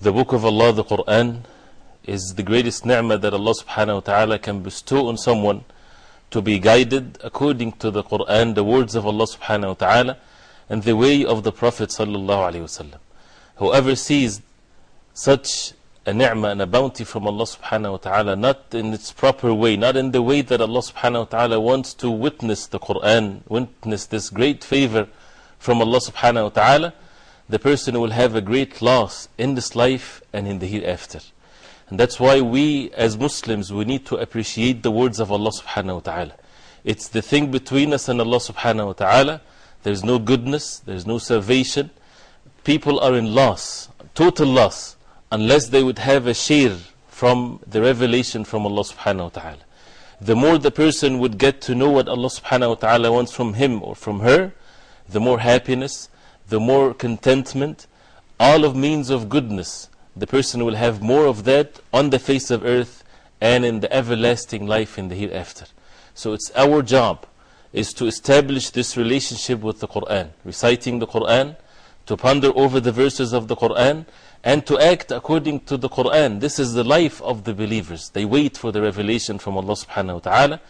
The book of Allah, the Quran, is the greatest ni'mah that Allah subhanahu wa ta'ala can bestow on someone to be guided according to the Quran, the words of Allah subhanahu wa ta'ala, and the way of the Prophet sallallahu alayhi wasallam. Whoever sees such a ni'mah and a bounty from Allah subhanahu wa ta'ala, not in its proper way, not in the way that Allah subhanahu wa ta'ala wants to witness the Quran, witness this great favor from Allah subhanahu wa ta'ala, the person will have a great loss in this life and in the hereafter. And that's why we as Muslims, we need to appreciate the words of Allah subhanahu wa ta'ala. It's the thing between us and Allah subhanahu wa ta'ala. There's no goodness, there's no salvation. People are in loss, total loss, unless they would have a share from the revelation from Allah subhanahu wa ta'ala. The more the person would get to know what Allah subhanahu wa ta'ala wants from him or from her, the more happiness, the more contentment, all of means of goodness, the person will have more of that on the face of earth and in the everlasting life in the hereafter. So it's our job is to establish this relationship with the Quran, reciting the Quran, to ponder over the verses of the Quran, and to act according to the Quran. This is the life of the believers. They wait for the revelation from Allah subhanahu wa ta'ala.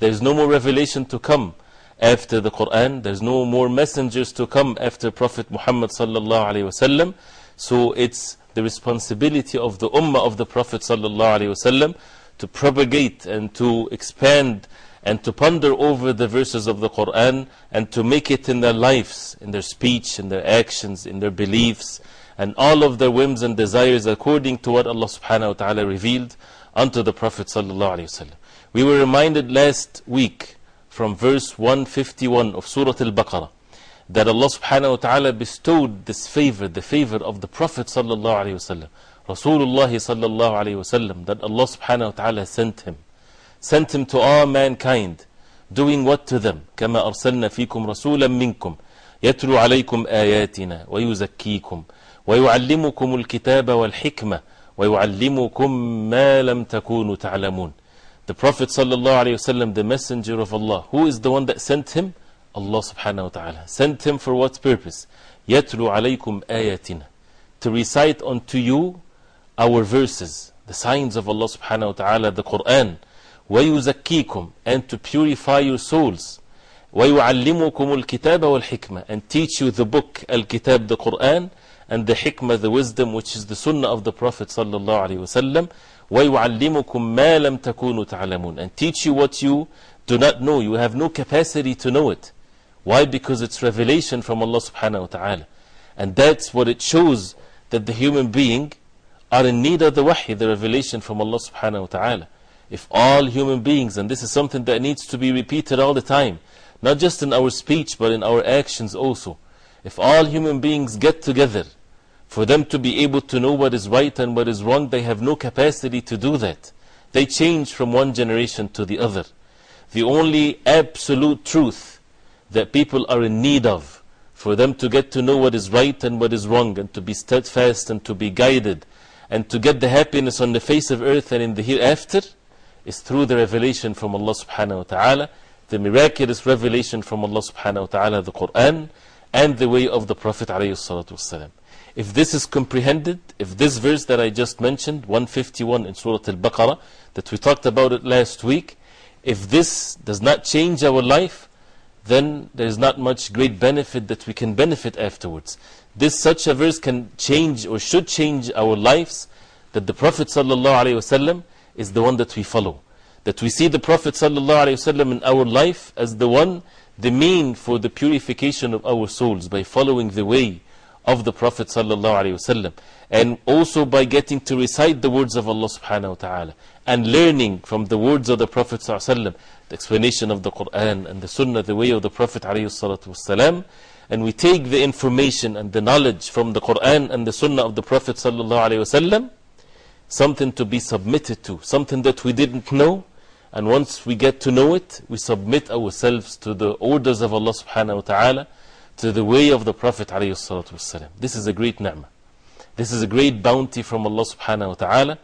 There is no more revelation to come after the Quran. There's no more messengers to come after Prophet Muhammad sallallahu alayhi wasallam. So it's the responsibility of the Ummah of the Prophet wasallam to propagate and to expand and to ponder over the verses of the Quran and to make it in their lives, in their speech, in their actions, in their beliefs, and all of their whims and desires according to what Allah subhanahu wa ta'ala revealed unto the Prophet wasallam. We were reminded last week from verse 151 of Surah Al-Baqarah that Allah subhanahu wa ta'ala bestowed this favor, the favor of the Prophet sallallahu alayhi wasallam, Rasulullah sallallahu alayhi wasallam, that Allah subhanahu wa ta'ala sent him. Sent him to all mankind, doing what to them? كما أرسلنا فيكم رسولا منكم يتلو عليكم آياتنا ويزكيكم ويعلمكم الكتاب والحكمة ويعلمكم ما لم تكونوا تعلمون The Prophet sallallahu alayhi wasallam, the messenger of Allah, who is the one that sent him? Allah subhanahu wa ta'ala. Sent him for what purpose? يتلو عليكم آياتنا To recite unto you our verses, the signs of Allah subhanahu wa ta'ala, the Quran. ويزكيكم And to purify your souls. ويعلمكم الكتاب والحكمة And teach you the book, Al-Kitab, the Quran, and the hikmah, the wisdom, which is the sunnah of the Prophet sallallahu alayhi wasallam. وَيُعَلِّمُكُم مَا لَمْ تَكُونُوا تَعْلَمُونَ And teach you what you do not know. You have no capacity to know it. Why? Because it's revelation from Allah subhanahu wa ta'ala. And that's what it shows that the human being are in need of the wahy, the revelation from Allah subhanahu wa ta'ala. If all human beings, and this is something that needs to be repeated all the time, not just in our speech but in our actions also. If all human beings get together for them to be able to know what is right and what is wrong, they have no capacity to do that. They change from one generation to the other. The only absolute truth that people are in need of, for them to get to know what is right and what is wrong, and to be steadfast and to be guided, and to get the happiness on the face of earth and in the hereafter, is through the revelation from Allah subhanahu wa ta'ala, the miraculous revelation from Allah subhanahu wa ta'ala, the Quran, and the way of the Prophet alayhi salatu wasalam. If this is comprehended, if this verse that I just mentioned, 151 in Surah Al-Baqarah, that we talked about it last week, if this does not change our life, then there is not much great benefit that we can benefit afterwards. This such a verse can change or should change our lives that the Prophet ﷺ is the one that we follow. That we see the Prophet ﷺ in our life as the one, the mean for the purification of our souls by following the way of the Prophet ﷺ. And also by getting to recite the words of Allah subhanahu wa ta'ala and learning from the words of the Prophet ﷺ, the explanation of the Quran and the Sunnah, the way of the Prophet ﷺ. And we take the information and the knowledge from the Quran and the Sunnah of the Prophet ﷺ, something to be submitted to, something that we didn't know. And once we get to know it, we submit ourselves to the orders of Allah subhanahu wa ta'ala, to the way of the Prophet ﷺ. This is a great ni'mah. This is a great bounty from Allah subhanahu wa ta'ala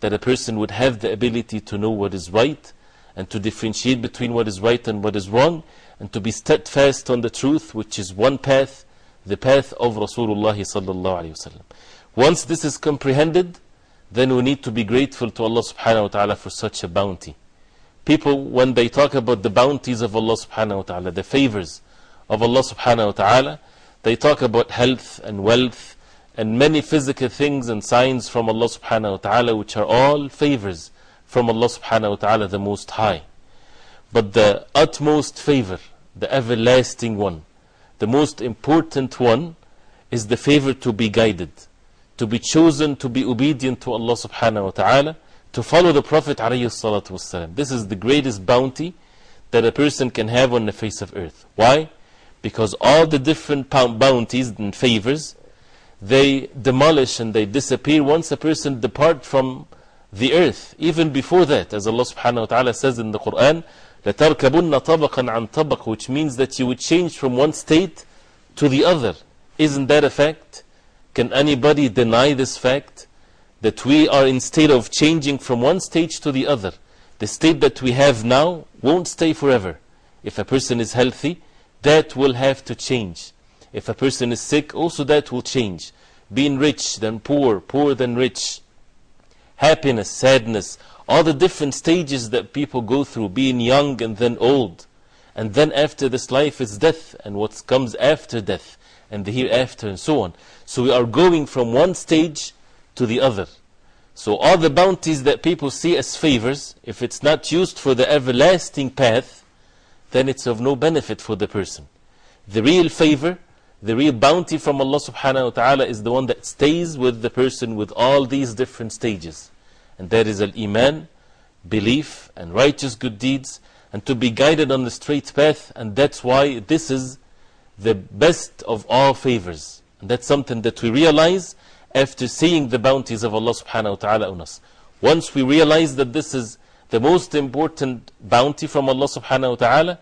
that a person would have the ability to know what is right and to differentiate between what is right and what is wrong and to be steadfast on the truth, which is one path, the path of Rasulullah wasallam. Once this is comprehended, then we need to be grateful to Allah subhanahu wa ta'ala for such a bounty. People, when they talk about the bounties of Allah subhanahu wa the favors of Allah subhanahu wa ta'ala, they talk about health and wealth and many physical things and signs from Allah subhanahu wa ta'ala, which are all favors from Allah subhanahu wa ta'ala, the Most High. But the utmost favor, the everlasting one, the most important one, is the favor to be guided, to be chosen to be obedient to Allah subhanahu wa ta'ala, to follow the Prophet alayhi. This is the greatest bounty that a person can have on the face of earth. Why? Because all the different bounties and favors, they demolish and they disappear once a person depart from the earth. Even before that, as Allah subhanahu wa ta'ala says in the Quran, لَتَرْكَبُنَّ طَبَقًا عَنْ طَبَقٍ Which means that you would change from one state to the other. Isn't that a fact? Can anybody deny this fact? That we are in state of changing from one stage to the other. The state that we have now won't stay forever. If a person is healthy, that will have to change. If a person is sick, also that will change. Being rich, then poor, poor, then rich. Happiness, sadness, all the different stages that people go through, being young and then old. And then after this life is death, and what comes after death, and the hereafter, and so on. So we are going from one stage to the other. So all the bounties that people see as favors, if it's not used for the everlasting path, then it's of no benefit for the person. The real favor, the real bounty from Allah subhanahu wa ta'ala is the one that stays with the person with all these different stages. And that is al-Iman, belief and righteous good deeds, and to be guided on the straight path. And that's why this is the best of all favors. And that's something that we realize after seeing the bounties of Allah subhanahu wa ta'ala on us. Once we realize that this is the most important bounty from Allah subhanahu wa ta'ala,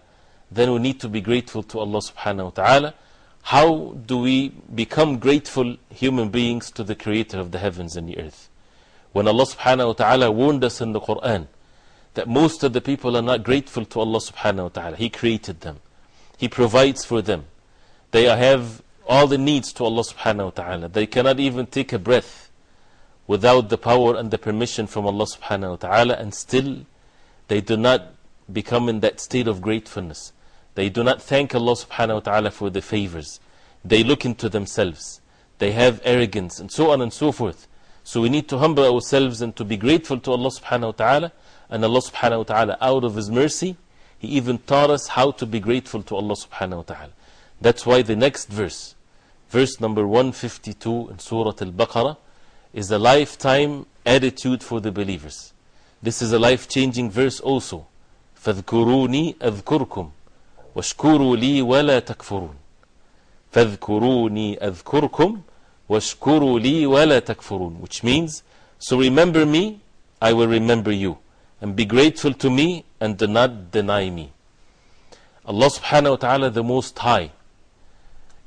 then we need to be grateful to Allah subhanahu wa ta'ala. How do we become grateful human beings to the creator of the heavens and the earth? When Allah subhanahu wa ta'ala warned us in the Quran that most of the people are not grateful to Allah subhanahu wa ta'ala. He created them. He provides for them. They have all the needs to Allah subhanahu wa ta'ala. They cannot even take a breath without the power and the permission from Allah subhanahu wa ta'ala and still they do not become in that state of gratefulness. They do not thank Allah subhanahu wa ta'ala for the favors. They look into themselves. They have arrogance and so on and so forth. So we need to humble ourselves and to be grateful to Allah subhanahu wa ta'ala. And Allah subhanahu wa ta'ala, out of His mercy, He even taught us how to be grateful to Allah subhanahu wa ta'ala. That's why the next verse, verse number 152 in Surah Al Baqarah, is a lifetime attitude for the believers. This is a life changing verse also. فَاذْكُرُونِي أَذْكُرْكُمْ وَاشْكُرُوا لِي وَلَا تَكْفُرُونَ فَاذْكُرُونِي أَذْكُرْكُمْ وَاشْكُرُوا لِي وَلَا تَكْفُرُونَ Which means, so remember me, I will remember you. And be grateful to me and do not deny me. Allah subhanahu wa ta'ala, the Most High,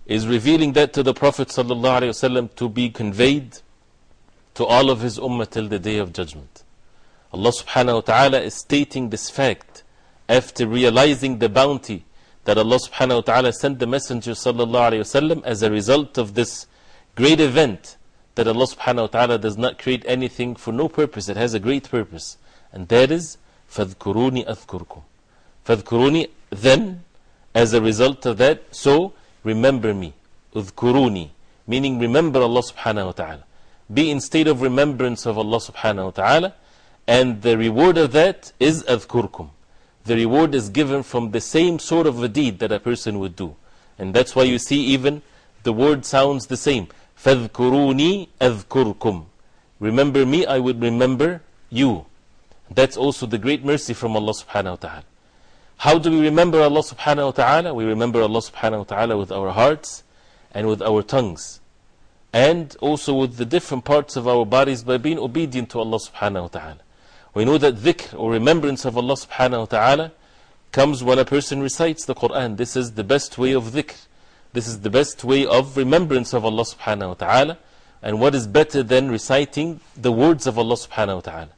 is revealing that to the Prophet sallallahu alayhi wasallam to be conveyed to all of his ummah till the day of judgment. Allah subhanahu wa ta'ala is stating this fact after realizing the bounty that Allah subhanahu wa ta'ala sent the Messenger sallallahu alayhi wasallam as a result of this great event that Allah subhanahu wa ta'ala does not create anything for no purpose. It has a great purpose. And that is, فَاذْكُرُونِي أَذْكُرْكُمْ فَاذْكُرُونِي Then, as a result of that, so remember me. اذْكُرُونِي Meaning remember Allah subhanahu wa ta'ala. be in state of remembrance of Allah subhanahu wa ta'ala. And the reward of that is أذكركم. The reward is given from the same sort of a deed that a person would do. And that's why you see even the word sounds the same. فَاذْكُرُونِي أَذْكُرْكُمْ Remember me, I would remember you. That's also the great mercy from Allah subhanahu wa ta'ala. How do we remember Allah subhanahu wa ta'ala? We remember Allah subhanahu wa ta'ala with our hearts and with our tongues. And also with the different parts of our bodies by being obedient to Allah subhanahu wa ta'ala. We know that dhikr or remembrance of Allah subhanahu wa ta'ala comes when a person recites the Quran. This is the best way of dhikr. This is the best way of remembrance of Allah subhanahu wa ta'ala. And what is better than reciting the words of Allah subhanahu wa ta'ala?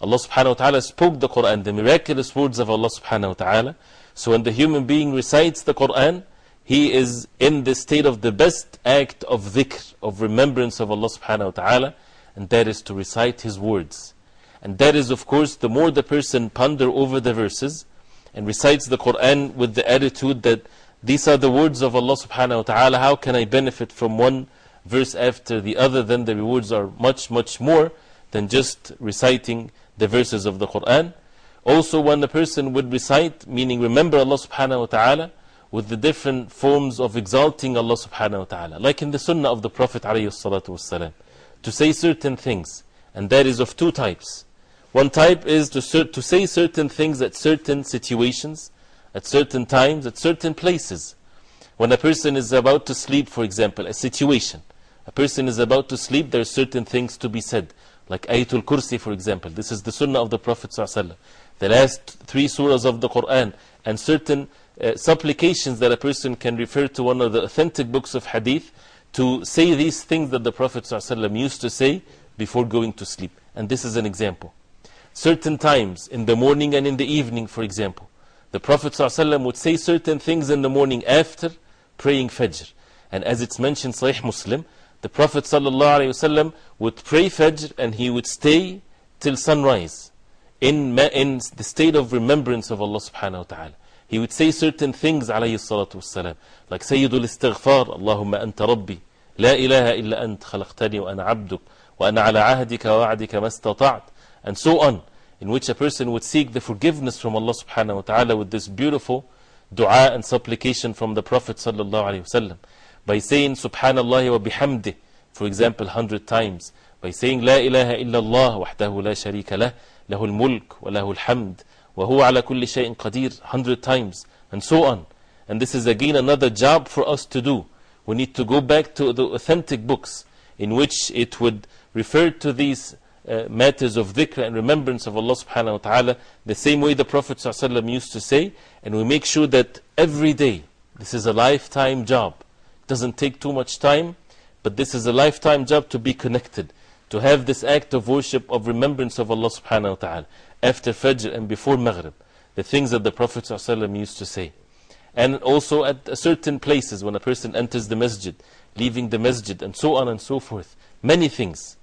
Allah subhanahu wa ta'ala spoke the Quran, the miraculous words of Allah subhanahu wa ta'ala. So when the human being recites the Quran, he is in the state of the best act of dhikr, of remembrance of Allah subhanahu wa ta'ala, and that is to recite His words. And that is, of course, the more the person ponder over the verses and recites the Quran with the attitude that these are the words of Allah subhanahu wa ta'ala, how can I benefit from one verse after the other? Then the rewards are much, much more than just reciting the verses of the Quran. Also, when the person would recite, meaning remember Allah subhanahu wa ta'ala, with the different forms of exalting Allah subhanahu wa ta'ala, like in the sunnah of the Prophet wasalam, to say certain things, and that is of two types. One type is to, to say certain things at certain situations, at certain times, at certain places. When a person is about to sleep, for example, a situation, a person is about to sleep, there are certain things to be said, like Ayatul Kursi, for example. This is the sunnah of the Prophet. ﷺ. The last three surahs of the Quran, and certain uh, supplications that a person can refer to one of the authentic books of hadith to say these things that the Prophet ﷺ used to say before going to sleep. And this is an example. Certain times, in the morning and in the evening, for example, the Prophet ﷺ would say certain things in the morning after praying Fajr. And as it's mentioned, Sahih Muslim, the Prophet ﷺ would pray Fajr and he would stay till sunrise in, in the state of remembrance of Allah subhanahu wa ta'ala. He would say certain things alayhi salatu wasalam, like Allahumma anta rabbi, la ilaha illa ant khalaqtani wa ana abduk, wa ana ala ahdika wa wa'adika mastata'at, and so on, in which a person would seek the forgiveness from Allah subhanahu wa ta'ala with this beautiful dua and supplication from the Prophet sallallahu alayhi wasallam by saying Subhanallah wa bihamdih, for example, hundred times, by saying La ilaha illallah wahdahu la sharika lah, lahul mulk wa lahul hamd, huwa ala kulli shay'in qadir, hundred times, and so on. And this is again another job for us to do. We need to go back to the authentic books in which it would refer to these uh, matters of dhikr and remembrance of Allah subhanahu wa ta'ala the same way the Prophet used to say, and we make sure that every day, this is a lifetime job doesn't take too much time, but this is a lifetime job to be connected, to have this act of worship, of remembrance of Allah subhanahu wa ta'ala, after Fajr and before Maghrib, the things that the Prophet ﷺ used to say. And also at certain places when a person enters the masjid, leaving the masjid, and so on and so forth. Many things.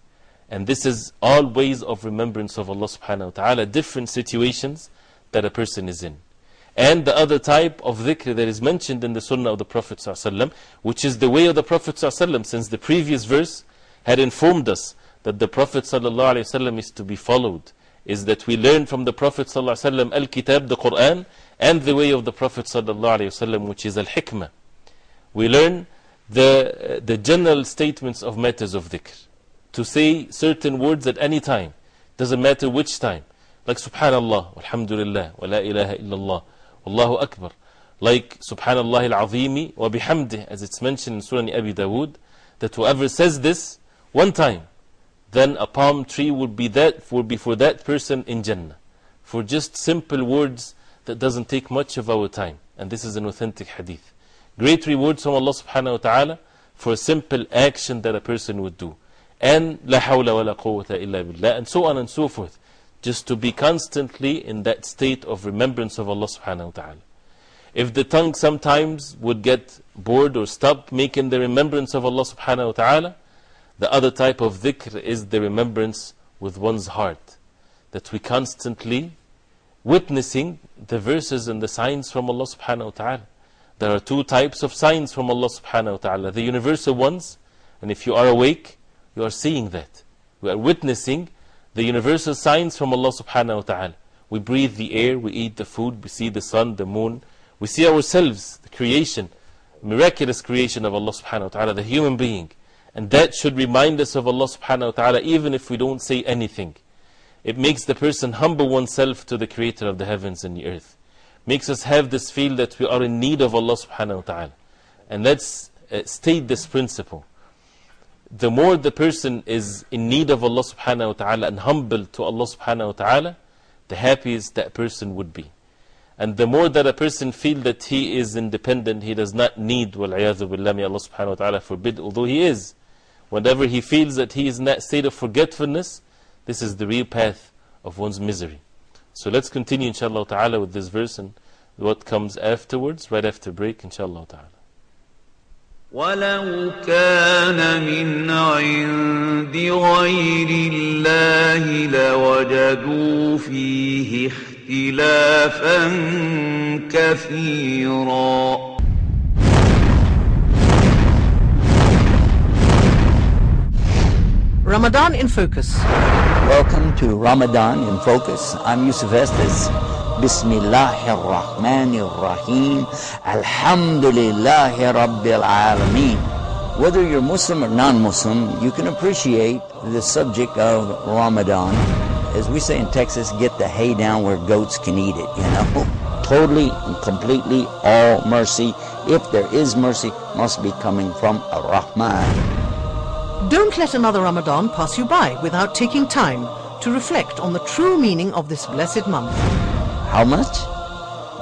And this is all ways of remembrance of Allah subhanahu wa ta'ala, different situations that a person is in. And the other type of dhikr that is mentioned in the sunnah of the Prophet ﷺ, which is the way of the Prophet ﷺ, since the previous verse had informed us that the Prophet ﷺ is to be followed, is that we learn from the Prophet ﷺ Al Kitab, the Quran, and the way of the Prophet ﷺ, which is Al Hikmah. We learn the, uh, the general statements of matters of dhikr. To say certain words at any time, doesn't matter which time. Like Subhanallah, Alhamdulillah, Wa La ilaha illallah, Wallahu Akbar. Like Subhanallah al Azimi, Wa bihamdih, as it's mentioned in Sunan Abi Dawood, that whoever says this one time, then a palm tree would be, that, would be for that person in Jannah. For just simple words that doesn't take much of our time. And this is an authentic hadith. Great rewards from Allah subhanahu wa ta'ala for a simple action that a person would do. And la hawla wa la quwwata illa billah, and so on and so forth just to be constantly in that state of remembrance of Allah subhanahu wa ta'ala. If the tongue sometimes would get bored or stop making the remembrance of Allah subhanahu wa ta'ala, the other type of dhikr is the remembrance with one's heart. That we constantly witnessing the verses and the signs from Allah subhanahu wa ta'ala. There are two types of signs from Allah subhanahu wa ta'ala. The universal ones, and if you are awake, you are seeing that. We are witnessing the universal signs from Allah subhanahu wa ta'ala. We breathe the air, we eat the food, we see the sun, the moon, we see ourselves, the creation, miraculous creation of Allah subhanahu wa ta'ala, the human being. And that should remind us of Allah subhanahu wa ta'ala even if we don't say anything. It makes the person humble oneself to the creator of the heavens and the earth. Makes us have this feel that we are in need of Allah subhanahu wa ta'ala. And let's uh, state this principle. The more the person is in need of Allah subhanahu wa ta'ala and humble to Allah subhanahu wa ta'ala, the happiest that person would be. And the more that a person feel that he is independent, he does not need, وَالْعِيَاذُ بِاللَّهِ may Allah subhanahu wa ta'ala forbid, although he is. Whenever he feels that he is in that state of forgetfulness, this is the real path of one's misery. So let's continue inshallah ta'ala with this verse and what comes afterwards, right after break inshallah ta'ala. ولو كان من عند غير الله لوجدوا فيه اختلافا كثيرا Ramadan in Focus. Welcome to Ramadan in Focus. I'm Yusuf Estes. Bismillahir Rahmanir Rahim. Alhamdulillahi Rabbil Alameen. Whether you're Muslim or non-Muslim, you can appreciate the subject of Ramadan. As we say in Texas, get the hay down where goats can eat it, you know? Totally and completely all mercy, if there is mercy, must be coming from Ar-Rahman. Don't let another Ramadan pass you by without taking time to reflect on the true meaning of this blessed month. How much?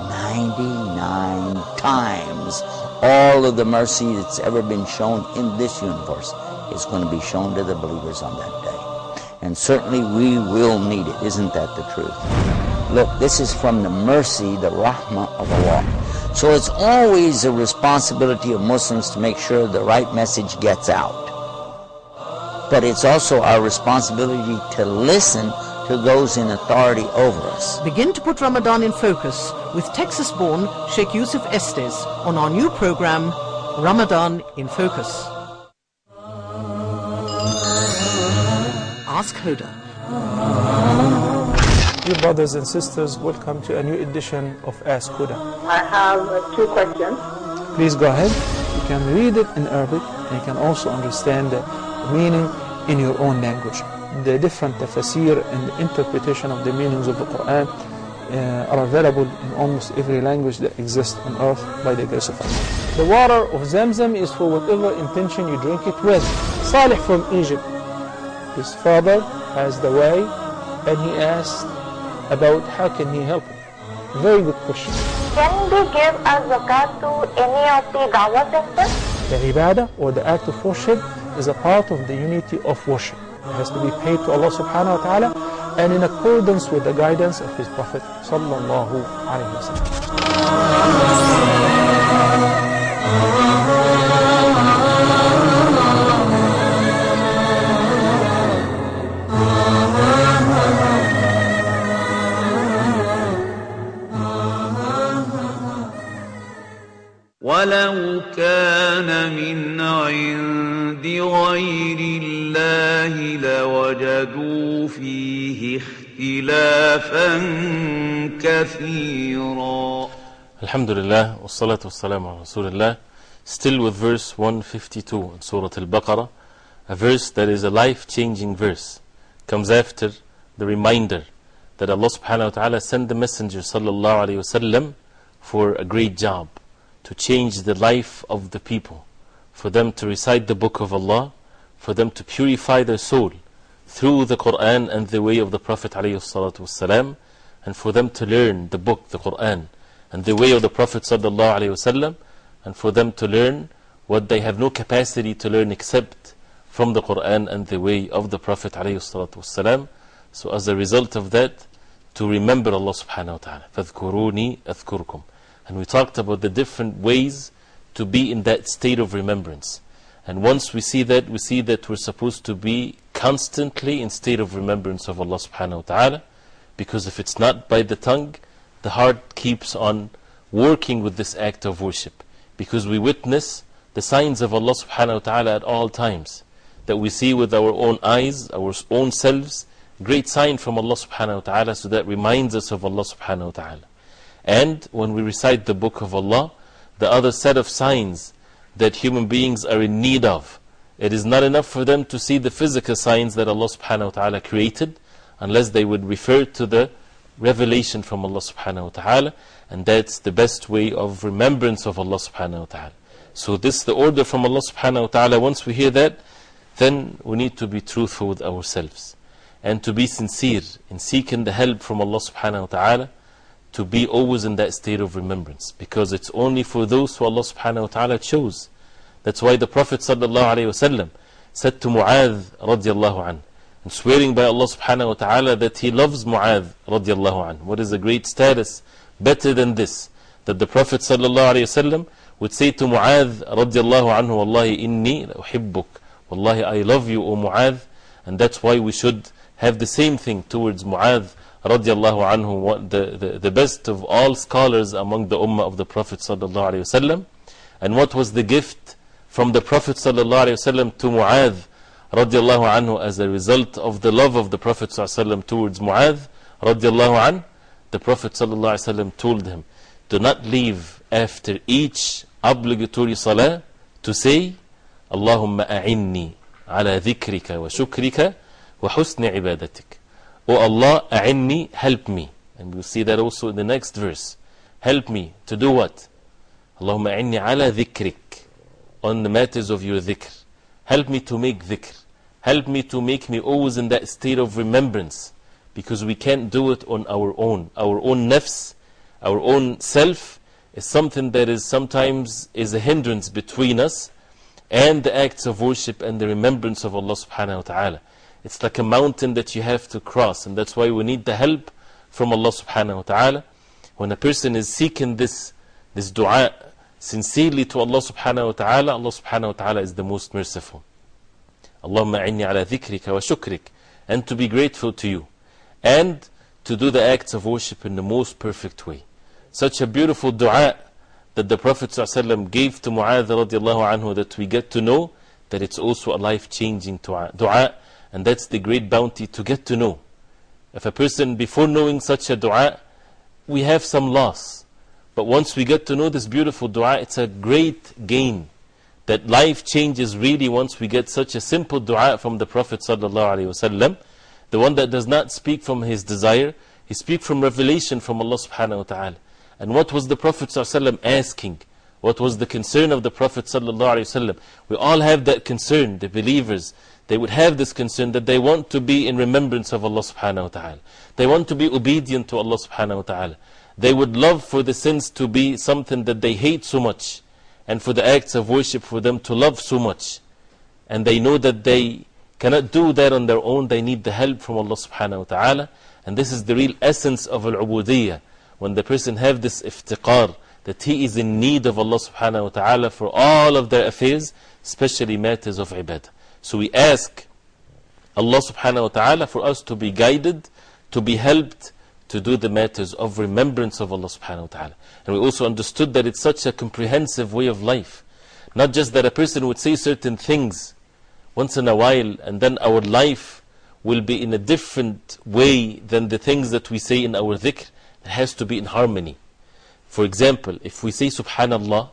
99 times all of the mercy that's ever been shown in this universe is going to be shown to the believers on that day. And certainly we will need it. Isn't that the truth? Look, this is from the mercy, the rahmah of Allah. So it's always a responsibility of Muslims to make sure the right message gets out. But it's also our responsibility to listen to those in authority over us. Begin to put Ramadan in focus with Texas born Sheikh Yusuf Estes on our new program, Ramadan in Focus. Ask Hoda. Dear brothers and sisters, welcome to a new edition of Ask Hoda. I have uh, two questions. Please go ahead. You can read it in Arabic and you can also understand the meaning in your own language. The different tafsir and the interpretation of the meanings of the Quran uh, are available in almost every language that exists on earth by the grace of Allah. The water of Zamzam is for whatever intention you drink it with. Salih from Egypt, his father has the way and he asked about how can he help him. Very good question. Can we give a zakat to any of the Dawa centers? The ibadah or the act of worship is a part of the unity of worship. It has to be paid to Allah subhanahu wa ta'ala and in accordance with the guidance of His Prophet sallallahu alayhi wa sallam. ولو كان من عند غير الله لوجدوا فيه اختلافا كثيرا Alhamdulillah, wassalatu wassalamu ala Rasulullah. Still with verse 152 in Surah Al-Baqarah, a verse that is a life-changing verse. Comes after the reminder that Allah subhanahu wa ta'ala sent the Messenger sallallahu alayhi wasallam for a great job, to change the life of the people, for them to recite the book of Allah, for them to purify their soul through the Quran and the way of the Prophet alayhi salatu wasalam, and for them to learn the book, the Quran, and the way of the Prophet sallallahu alaihi wasallam, and for them to learn what they have no capacity to learn except from the Quran and the way of the Prophet alayhi salatu wasalam. So as a result of that, to remember Allah subhanahu wa ta'ala. فَاذْكُرُونِي أَذْكُرْكُمْ And we talked about the different ways to be in that state of remembrance. And once we see that, we see that we're supposed to be constantly in state of remembrance of Allah subhanahu wa ta'ala. Because if it's not by the tongue, the heart keeps on working with this act of worship. Because we witness the signs of Allah subhanahu wa ta'ala at all times. that we see with our own eyes, our own selves, great sign from Allah subhanahu wa ta'ala, so that reminds us of Allah subhanahu wa ta'ala. And when we recite the book of Allah, the other set of signs that human beings are in need of. It is not enough for them to see the physical signs that Allah subhanahu wa ta'ala created, unless they would refer to the revelation from Allah subhanahu wa ta'ala, and that's the best way of remembrance of Allah subhanahu wa ta'ala. So, this is the order from Allah subhanahu wa ta'ala. Once we hear that, then we need to be truthful with ourselves and to be sincere in seeking the help from Allah subhanahu wa ta'ala to be always in that state of remembrance because it's only for those who Allah subhanahu wa ta'ala chose. That's why the Prophet sallallahu alayhi wa sallam said to Mu'adh radiallahu anh, and swearing by Allah subhanahu wa ta'ala that he loves Mu'adh radiallahu anh. What is a great status better than this? That the Prophet sallallahu alayhi wa sallam would say to Mu'adh radiallahu anhu, Wallahi inni uhibbuk. Wallahi I love you, O Mu'adh. And that's why we should have the same thing towards Mu'adh radiallahu anhu, the, the, the best of all scholars among the ummah of the Prophet sallallahu alayhi wasallam. And what was the gift from the Prophet sallallahu alayhi wasallam to Mu'adh radiallahu anhu as a result of the love of the Prophet sallallahu alayhi wasallam towards Mu'adh radiallahu anhu? The Prophet sallallahu alayhi wasallam told him, Do not leave after each obligatory salah to say, Allahumma a'inni ala dhikrika wa shukrika wa husni ibadatik. O Allah, a'inni, help me. And we'll see that also in the next verse. Help me to do what? Allahumma a'inni ala dhikrik. On the matters of your dhikr. Help me to make dhikr. Help me to make me always in that state of remembrance. Because we can't do it on our own. Our own nafs, our own self, is something that is sometimes is a hindrance between us and the acts of worship and the remembrance of Allah subhanahu wa ta'ala. It's like a mountain that you have to cross, and that's why we need the help from Allah subhanahu wa ta'ala. When a person is seeking this, this dua sincerely to Allah subhanahu wa ta'ala, Allah subhanahu wa ta'ala is the most merciful. Allahumma inni ala dhikrika wa shukrik. And to be grateful to you. And to do the acts of worship in the most perfect way. Such a beautiful dua that the Prophet ﷺ gave to Mu'adh radiallahu anhu that we get to know that it's also a life changing dua. dua. And that's the great bounty to get to know. If a person, before knowing such a dua, we have some loss. But once we get to know this beautiful dua, it's a great gain. That life changes really once we get such a simple dua from the Prophet ﷺ. The one that does not speak from his desire, he speaks from revelation from Allah subhanahu wa ta'ala. And what was the Prophet ﷺ asking? What was the concern of the Prophet ﷺ? We all have that concern, the believers. They would have this concern that they want to be in remembrance of Allah subhanahu wa ta'ala. They want to be obedient to Allah subhanahu wa ta'ala. They would love for the sins to be something that they hate so much, and for the acts of worship for them to love so much. And they know that they cannot do that on their own, they need the help from Allah subhanahu wa ta'ala. And this is the real essence of al ubudiyyah. When the person have this iftiqar, that he is in need of Allah subhanahu wa ta'ala for all of their affairs, especially matters of ibadah. So we ask Allah subhanahu wa ta'ala for us to be guided, to be helped to do the matters of remembrance of Allah subhanahu wa ta'ala. And we also understood that it's such a comprehensive way of life. Not just that a person would say certain things once in a while and then our life will be in a different way than the things that we say in our dhikr. It has to be in harmony. For example, if we say subhanallah,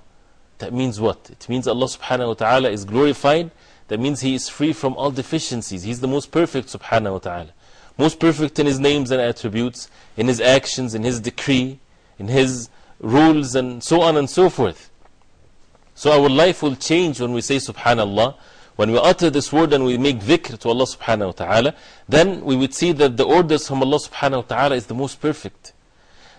that means what? It means Allah subhanahu wa ta'ala is glorified that means he is free from all deficiencies. He's the most perfect, subhanahu wa ta'ala. Most perfect in his names and attributes, in his actions, in his decree, in his rules, and so on and so forth. So our life will change when we say subhanallah. When we utter this word and we make dhikr to Allah subhanahu wa ta'ala, then we would see that the orders from Allah subhanahu wa ta'ala is the most perfect.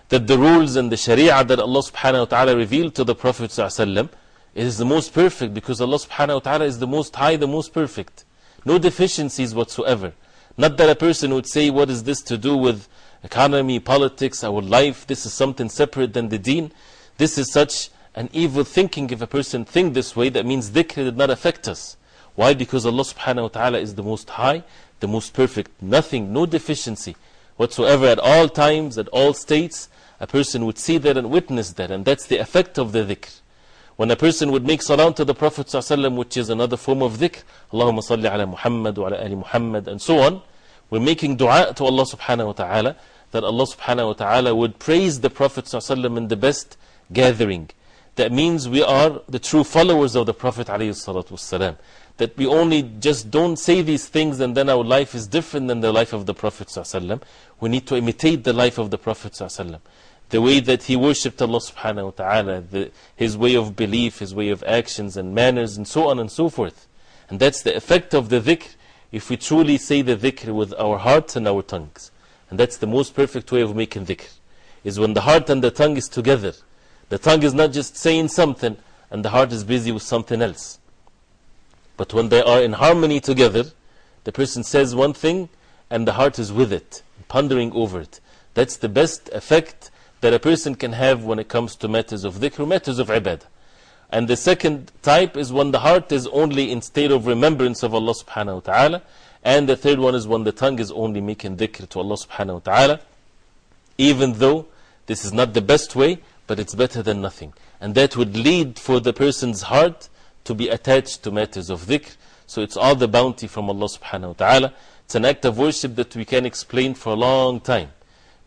That the rules and the sharia that Allah subhanahu wa ta'ala revealed to the Prophet sallallahu it is the most perfect because Allah subhanahu wa ta'ala is the most high, the most perfect. No deficiencies whatsoever. Not that a person would say, What is this to do with economy, politics, our life? This is something separate than the deen. This is such an evil thinking. If a person think this way, that means dhikr did not affect us. Why? Because Allah subhanahu wa ta'ala is the most high, the most perfect. Nothing, no deficiency whatsoever at all times, at all states. A person would see that and witness that, and that's the effect of the dhikr. When a person would make salam to the Prophet ﷺ, which is another form of dhikr, Allahumma salli ala Muhammad wa ala ali Muhammad, and so on, we're making dua to Allah subhanahu wa ta'ala that Allah subhanahu wa ta'ala would praise the Prophet ﷺ in the best gathering. That means we are the true followers of the Prophet ﷺ. That we only just don't say these things and then our life is different than the life of the Prophet ﷺ. We need to imitate the life of the Prophet ﷺ the way that he worshipped Allah subhanahu wa ta'ala, his way of belief, his way of actions and manners, and so on and so forth. And that's the effect of the dhikr if we truly say the dhikr with our hearts and our tongues. And that's the most perfect way of making dhikr, is when the heart and the tongue is together. The tongue is not just saying something and the heart is busy with something else. But when they are in harmony together, the person says one thing and the heart is with it, pondering over it. That's the best effect that a person can have when it comes to matters of dhikr, matters of ibadah. And the second type is when the heart is only in state of remembrance of Allah subhanahu wa ta'ala. And the third one is when the tongue is only making dhikr to Allah subhanahu wa ta'ala. Even though this is not the best way, but it's better than nothing. And that would lead for the person's heart to be attached to matters of dhikr. So it's all the bounty from Allah subhanahu wa ta'ala. It's an act of worship that we can explain for a long time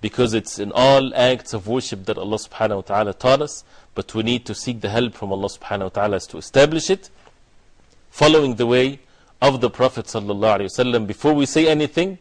because it's in all acts of worship that Allah subhanahu wa ta'ala taught us, but we need to seek the help from Allah subhanahu wa ta'ala to establish it, following the way of the Prophet sallallahu alayhi wasallam. Before we say anything,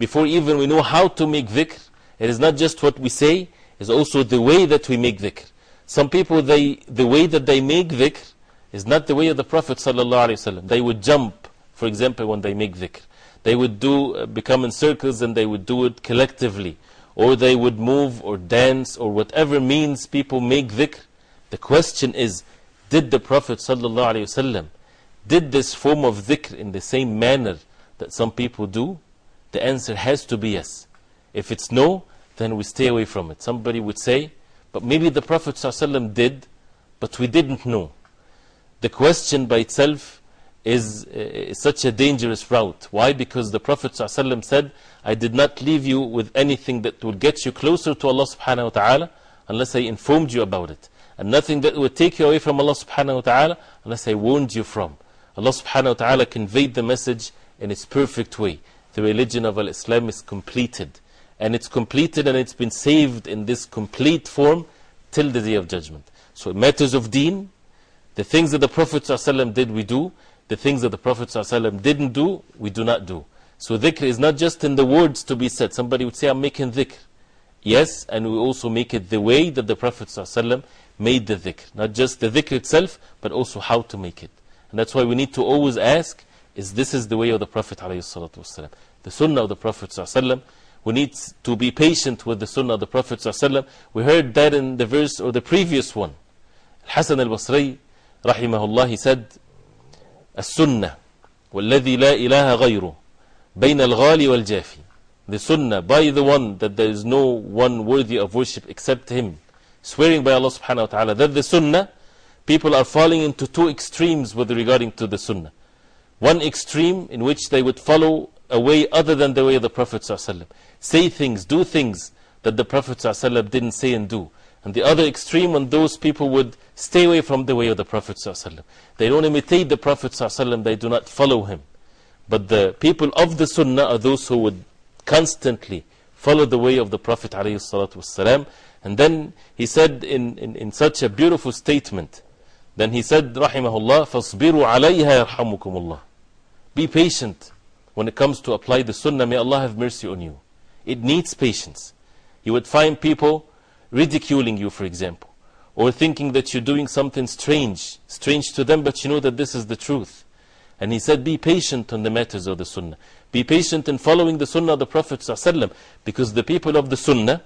before even we know how to make dhikr, it is not just what we say, it's also the way that we make dhikr. Some people, they, the way that they make dhikr is not the way of the Prophet sallallahu alayhi wasallam. They would jump, for example, when they make dhikr. They would do, uh, become in circles and they would do it collectively or they would move or dance or whatever means people make dhikr. The question is, did the Prophet ﷺ, did this form of dhikr in the same manner that some people do? The answer has to be yes. If it's no, then we stay away from it. Somebody would say, but maybe the Prophet ﷺ did, but we didn't know. The question by itself is, is such a dangerous route. Why? Because the Prophet ﷺ said, I did not leave you with anything that will get you closer to Allah subhanahu wa ta'ala unless I informed you about it. And nothing that would take you away from Allah subhanahu wa ta'ala unless I warned you from. Allah subhanahu wa ta'ala conveyed the message in its perfect way. The religion of Islam is completed. And it's completed and it's been saved in this complete form till the day of judgment. So, matters of deen, the things that the Prophet ﷺ did, we do. The things that the Prophet ﷺ didn't do, we do not do. So dhikr is not just in the words to be said. Somebody would say, I'm making dhikr. Yes, and we also make it the way that the Prophet ﷺ made the dhikr. Not just the dhikr itself, but also how to make it. And that's why we need to always ask, is this is the way of the Prophet ﷺ? The sunnah of the Prophet ﷺ. We need to be patient with the sunnah of the Prophet ﷺ. We heard that in the verse or the previous one. Al-Hasan al-Basri, rahimahullah, he said, السنة والذي لا إله غيره بين الغالي والجافي The sunnah by the one that there is no one worthy of worship except him swearing by Allah subhanahu wa ta'ala that the sunnah people are falling into two extremes with regarding to the sunnah one extreme in which they would follow a way other than the way of the Prophet say things, do things that the Prophet didn't say and do and the other extreme when those people would stay away from the way of the Prophet ﷺ. They don't imitate the Prophet ﷺ, they do not follow him. But the people of the Sunnah are those who would constantly follow the way of the Prophet ﷺ. And then he said in, in, in such a beautiful statement, then he said, Rahimahullah, فَاصْبِرُوا عَلَيْهَا يَرْحَمُكُمُ اللَّهِ Be patient when it comes to apply the Sunnah. May Allah have mercy on you. It needs patience. You would find people ridiculing you, for example, or thinking that you're doing something strange, strange to them, but you know that this is the truth. And he said, Be patient on the matters of the Sunnah. Be patient in following the Sunnah of the Prophet, ﷺ, because the people of the Sunnah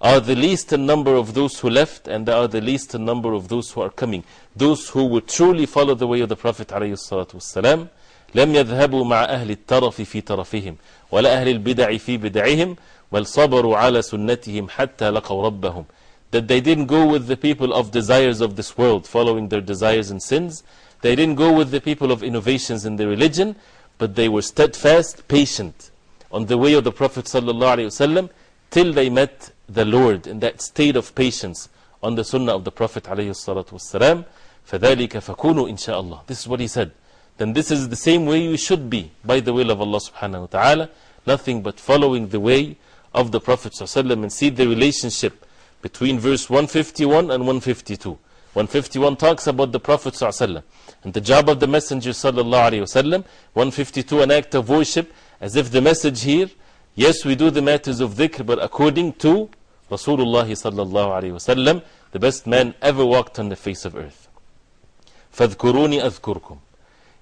are the least in number of those who left, and they are the least in number of those who are coming. Those who would truly follow the way of the Prophet. ﷺ, لم يذهبوا مع أهل الترف في ترفهم ولا أهل البدع في بدعهم بل صبروا على سنتهم حتى لقوا ربهم that they didn't go with the people of desires of this world following their desires and sins they didn't go with the people of innovations in the religion but they were steadfast patient on the way of the Prophet ﷺ till they met the Lord in that state of patience on the sunnah of the Prophet ﷺ فَذَلِكَ فَكُونُوا إِن شَاء اللَّهِ This is what he said. Then this is the same way you should be by the will of Allah subhanahu wa ta'ala. Nothing but following the way of the Prophet ﷺ and see the relationship between verse 151 and 152. 151 talks about the Prophet ﷺ and the job of the Messenger sallallahu alayhi wasallam. 152 an act of worship as if the message here, yes we do the matters of dhikr but according to Rasulullah sallallahu alayhi wasallam, the best man ever walked on the face of earth. فَاذْكُرُونِ أَذْكُرْكُمْ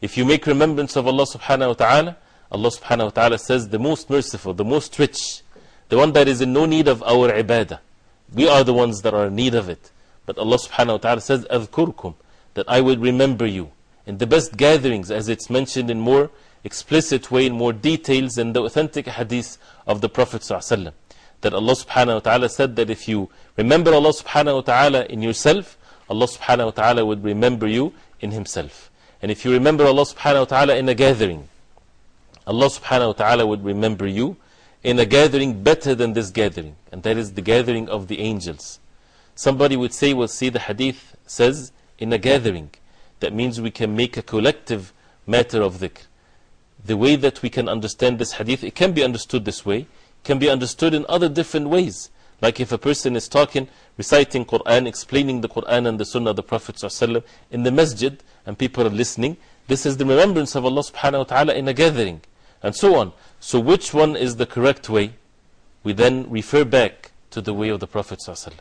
If you make remembrance of Allah subhanahu wa ta'ala, Allah subhanahu wa ta'ala says the most merciful, the most rich, the one that is in no need of our ibadah. We are the ones that are in need of it. But Allah subhanahu wa ta'ala says, أَذْكُرْكُمْ That I will remember you. In the best gatherings, as it's mentioned in more explicit way, in more details in the authentic hadith of the Prophet ﷺ. That Allah subhanahu wa ta'ala said that if you remember Allah subhanahu wa ta'ala in yourself, Allah subhanahu wa ta'ala would remember you in Himself. And if you remember Allah subhanahu wa ta'ala in a gathering, Allah subhanahu wa ta'ala would remember you in a gathering better than this gathering. And that is the gathering of the angels. Somebody would say, well, see, the hadith says in a gathering. That means we can make a collective matter of dhikr. The way that we can understand this hadith, it can be understood this way, can be understood in other different ways. Like if a person is talking, reciting Quran, explaining the Quran and the Sunnah of the Prophet ﷺ in the masjid and people are listening, this is the remembrance of Allah subhanahu wa ta'ala in a gathering, and so on. So, which one is the correct way? We then refer back to the way of the Prophet ﷺ.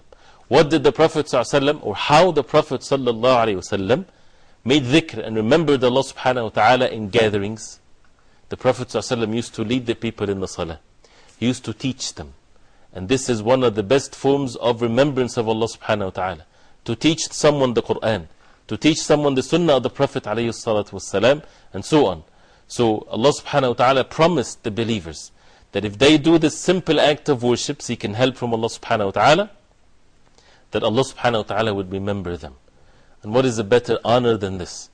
What did the Prophet ﷺ, or how the Prophet ﷺ made dhikr and remembered Allah subhanahu wa ta'ala in gatherings? The Prophet ﷺ used to lead the people in the salah, he used to teach them. And this is one of the best forms of remembrance of Allah subhanahu wa ta'ala. To teach someone the Quran, to teach someone the Sunnah of the Prophet والسلام, and so on. So Allah subhanahu wa ta'ala promised the believers that if they do this simple act of worship, seeking help from Allah subhanahu wa ta'ala, that Allah subhanahu wa ta'ala would remember them. And what is a better honor than this?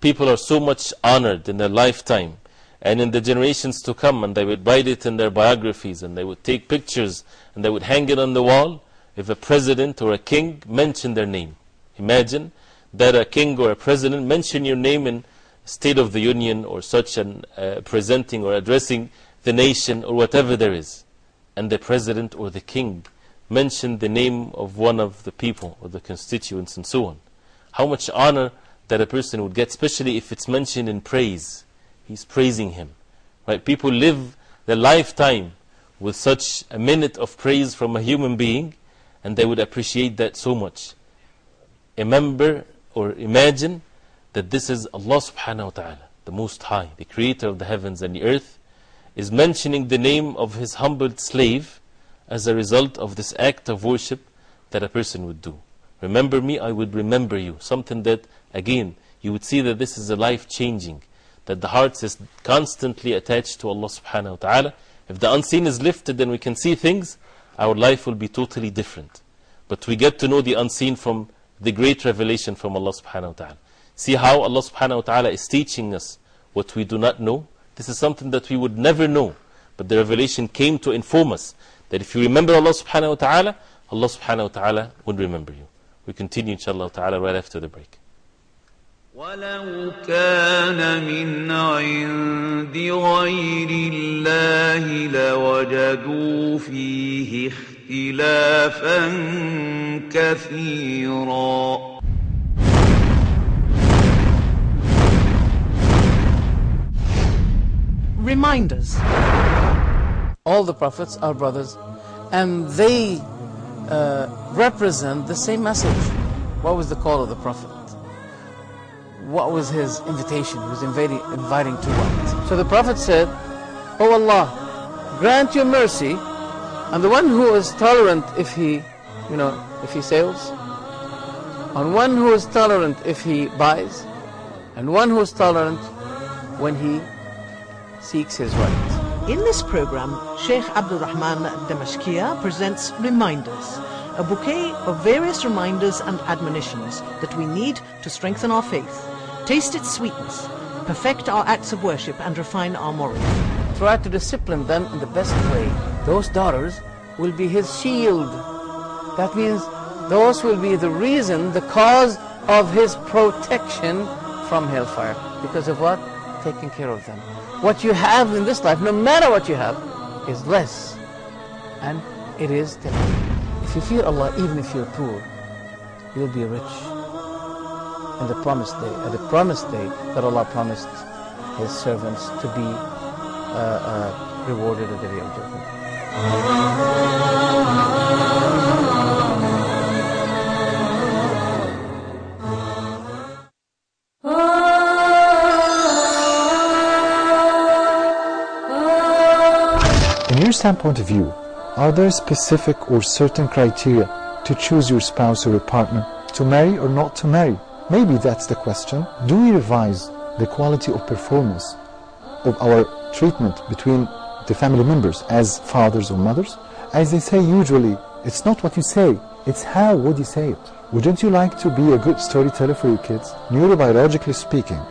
People are so much honored in their lifetime and in the generations to come, and they would write it in their biographies, and they would take pictures, and they would hang it on the wall. If a president or a king mentioned their name, imagine that a king or a president mentioned your name in State of the Union or such, and uh, presenting or addressing the nation or whatever there is, and the president or the king mentioned the name of one of the people or the constituents, and so on. How much honor that a person would get, especially if it's mentioned in praise he's praising him. Right? People live their lifetime with such a minute of praise from a human being, and they would appreciate that so much. Remember or imagine that this is Allah subhanahu wa ta'ala, the Most High, the Creator of the heavens and the earth, is mentioning the name of His humbled slave as a result of this act of worship that a person would do. Remember me, I would remember you. Something that, again, you would see that this is a life changing that the heart is constantly attached to Allah subhanahu wa ta'ala. If the unseen is lifted, then we can see things, our life will be totally different. But we get to know the unseen from the great revelation from Allah subhanahu wa ta'ala. See how Allah subhanahu wa ta'ala is teaching us what we do not know? This is something that we would never know. But the revelation came to inform us that if you remember Allah subhanahu wa ta'ala, Allah subhanahu wa ta'ala would remember you. We continue inshallah ta'ala right after the break. ولو كان من عند غير الله لوجدوا فيه اختلافا كثيرا Reminders. All the prophets are brothers, and they uh, represent the same message. What was the call of the prophet? What was his invitation? He was inviting, inviting to what? So the prophet said, Oh Allah, grant your mercy on the one who is tolerant if he, you know, if he sails, on one who is tolerant if he buys, and one who is tolerant when he seeks his right. In this program, Sheikh Abdul Rahman Dimashqiah presents Reminders, a bouquet of various reminders and admonitions that we need to strengthen our faith, taste its sweetness, perfect our acts of worship, and refine our morals. Try to discipline them in the best way. Those daughters will be his shield. That means those will be the reason, the cause of His protection from hellfire. Because of what? Taking care of them. What you have in this life, no matter what you have, is less. And it is temporary. If you fear Allah, even if you're poor, you'll be rich in the promised day, at the promised day that Allah promised His servants to be uh, uh, rewarded at the day of judgment. Standpoint of view, are there specific or certain criteria to choose your spouse or partner to marry or not to marry? Maybe that's the question. Do we revise the quality of performance of our treatment between the family members as fathers or mothers? As they say usually, it's not what you say, it's how would you say it. Wouldn't you like to be a good storyteller for your kids? Neurobiologically speaking,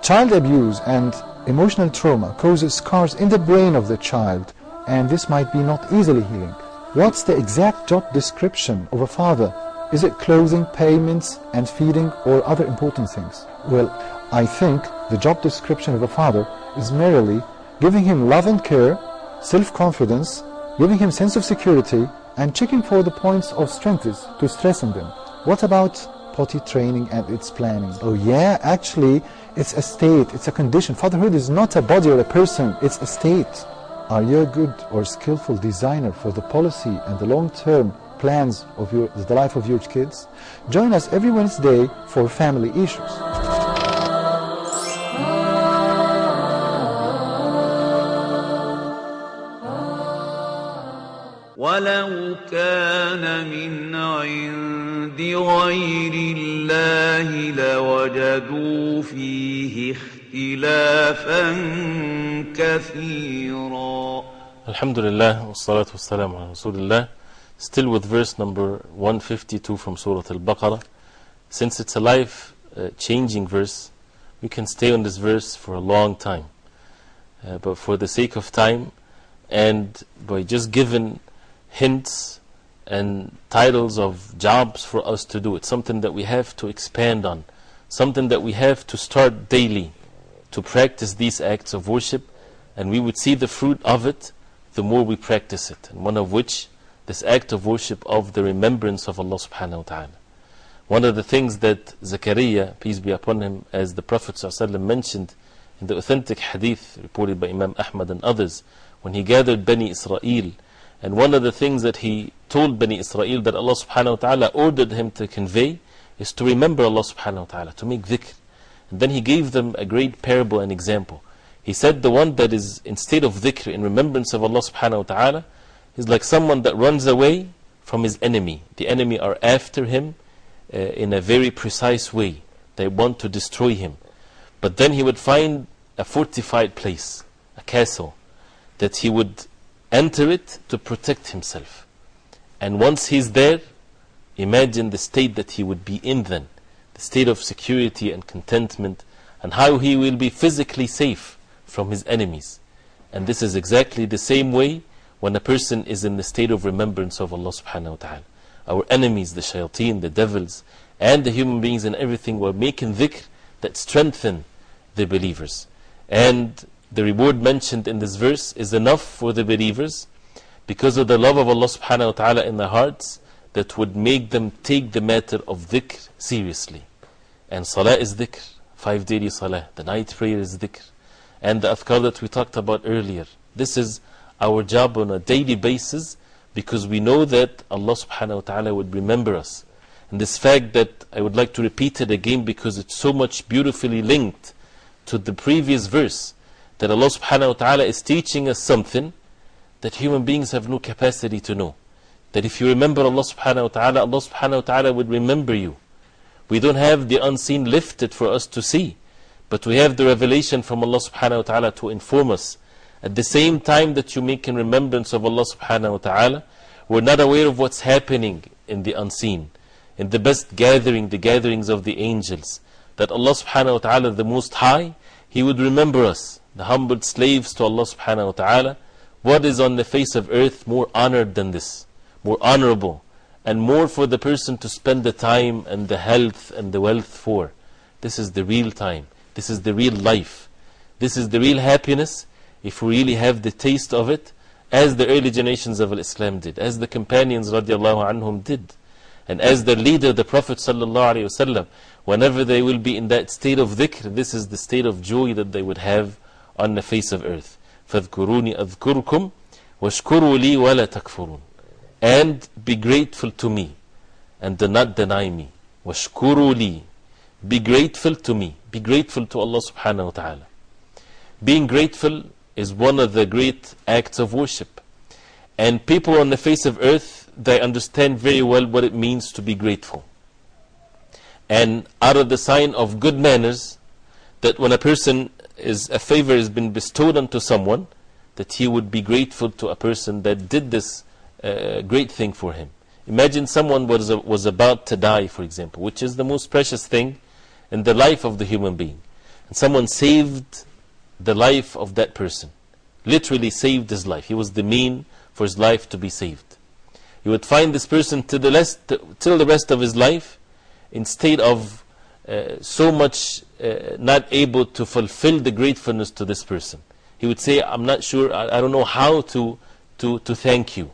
child abuse and emotional trauma causes scars in the brain of the child and this might be not easily healing. What's the exact job description of a father? Is it clothing, payments, and feeding, or other important things? Well, I think the job description of a father is merely giving him love and care, self-confidence, giving him sense of security, and checking for the points of strengths to strengthen them. What about potty training and its planning? Oh yeah, actually, it's a state, it's a condition. Fatherhood is not a body or a person, it's a state. Are you a good or skillful designer for the policy and the long-term plans of your, the life of your kids? Join us every Wednesday for family issues. ولو كان من عند غير الله لوجدوا فيه اختلافا كثيرا الحمد لله والصلاة والسلام على رسول الله Still with verse number 152 from Surah Al-Baqarah. Since it's a life uh, changing verse, we can stay on this verse for a long time. Uh, but for the sake of time and by just giving hints and titles of jobs for us to do, it's something that we have to expand on, something that we have to start daily to practice these acts of worship, and we would see the fruit of it the more we practice it. And one of which, this act of worship of the remembrance of Allah subhanahu wa ta'ala. One of the things that Zakaria, peace be upon him, as the Prophet ﷺ mentioned in the authentic hadith reported by Imam Ahmad and others, when he gathered Bani Israel, and one of the things that he told Bani Israel that Allah subhanahu wa ta'ala ordered him to convey is to remember Allah subhanahu wa ta'ala, to make dhikr. And then he gave them a great parable and example. He said the one that is in state of dhikr, in remembrance of Allah subhanahu wa ta'ala, is like someone that runs away from his enemy. The enemy are after him uh, in a very precise way. They want to destroy him. But then he would find a fortified place, a castle, that he would enter it to protect himself. And once he's there, imagine the state that he would be in then, the state of security and contentment, and how he will be physically safe from his enemies. And this is exactly the same way when a person is in the state of remembrance of Allah subhanahu wa ta'ala. Our enemies, the shayateen, the devils, and the human beings and everything were making dhikr that strengthen the believers. And the reward mentioned in this verse is enough for the believers because of the love of Allah subhanahu wa ta'ala in their hearts that would make them take the matter of dhikr seriously. And salah is dhikr, five daily salah. The night prayer is dhikr. And the adhkar that we talked about earlier. This is our job on a daily basis because we know that Allah subhanahu wa ta'ala would remember us. And this fact that I would like to repeat it again because it's so much beautifully linked to the previous verse that Allah subhanahu wa ta'ala is teaching us something that human beings have no capacity to know. That if you remember Allah subhanahu wa ta'ala, Allah subhanahu wa ta'ala would remember you. We don't have the unseen lifted for us to see, but we have the revelation from Allah subhanahu wa ta'ala to inform us. At the same time that you make in remembrance of Allah subhanahu wa ta'ala, we're not aware of what's happening in the unseen. In the best gathering, the gatherings of the angels, that Allah subhanahu wa ta'ala, the Most High, He would remember us, the humbled slaves to Allah subhanahu wa ta'ala. What is on the face of earth more honored than this? More honorable and more for the person to spend the time and the health and the wealth for. This is the real time. This is the real life. This is the real happiness if we really have the taste of it, as the early generations of Islam did, as the companions radiallahu anhum did, and as the leader, the Prophet sallallahu alayhi wasallam, whenever they will be in that state of dhikr, this is the state of joy that they would have on the face of earth. فَاذْكُرُونِ أَذْكُرُكُمْ وَاشْكُرُوا لِي وَلَا تَكْفُرُونَ And be grateful to me, and do not deny me. وَاشْكُرُوا لِي Be grateful to me. Be grateful to Allah subhanahu wa ta'ala. Being grateful is one of the great acts of worship. And people on the face of earth, they understand very well what it means to be grateful. And out of the sign of good manners, that when a person is, a favor has been bestowed unto someone, that he would be grateful to a person that did this great thing for him. Imagine someone was, was about to die, for example, which is the most precious thing in the life of the human being. And someone saved the life of that person. Literally saved his life. He was the mean for his life to be saved. You would find this person till the, rest, till the rest of his life in state of uh, so much uh, not able to fulfill the gratefulness to this person. He would say, I'm not sure, I, I don't know how to, to, to thank you.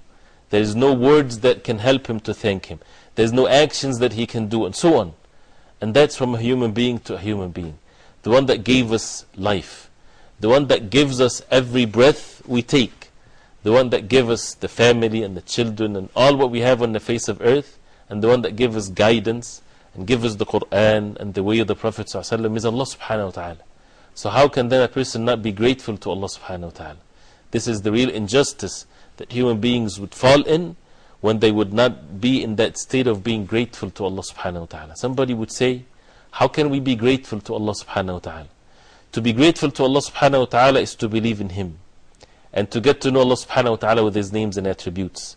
There is no words that can help him to thank him. There's no actions that he can do, and so on. And that's from a human being to a human being. The one that gave us life the one that gives us every breath we take, the one that gives us the family and the children and all what we have on the face of earth, and the one that gives us guidance and gives us the Quran and the way of the Prophet ﷺ is Allah subhanahu wa ta'ala. So, how can then a person not be grateful to Allah subhanahu wa ta'ala? This is the real injustice that human beings would fall in when they would not be in that state of being grateful to Allah subhanahu wa ta'ala. Somebody would say, How can we be grateful to Allah subhanahu wa ta'ala? To be grateful to Allah subhanahu wa ta'ala is to believe in Him. And to get to know Allah subhanahu wa ta'ala with His names and attributes.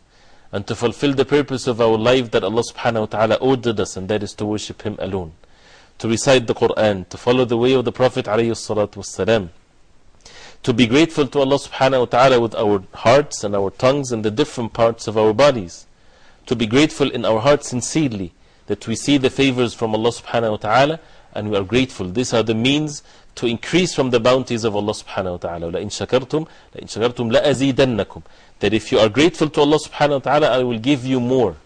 And to fulfill the purpose of our life that Allah subhanahu wa ta'ala ordered us, and that is to worship Him alone. To recite the Quran, to follow the way of the Prophet alayhi salatu wasalam To be grateful to Allah subhanahu wa ta'ala with our hearts and our tongues and the different parts of our bodies. To be grateful in our hearts sincerely that we see the favors from Allah subhanahu wa ta'ala and we are grateful. These are the means to increase from the bounties of Allah subhanahu wa ta'ala. لَإِن شَكَرْتُمْ لَإِن شَكَرْتُمْ لَأَزِيدَنَّكُمْ That if you are grateful to Allah subhanahu wa ta'ala, I will give you more.